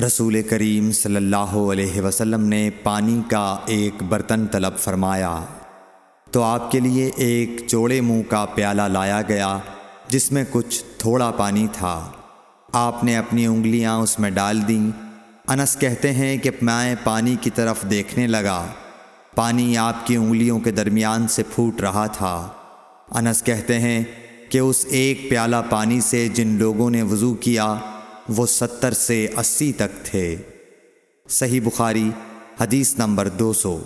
رسول کریم صلی اللہ علیہ وسلم نے پانی کا ایک برتن طلب فرمایا۔ تو آپ کے لیے ایک چوڑے منہ کا پیالہ لایا گیا، جس میں کچھ تھوڑا پانی تھا۔ آپ نے اپنی انگلیاں اس میں ڈال دیں۔ انس کہتے ہیں کہ میں پانی کی طرف دیکھنے لگا۔ پانی آپ کی انگلیوں کے درمیان سے پھوٹ رہا تھا۔ انس کہتے ہیں کہ اس ایک پیالہ پانی سے جن لوگوں نے وضو کیا وہ ستر سے اسی تک تھے۔ صحیح بخاری حدیث نمبر دو سو۔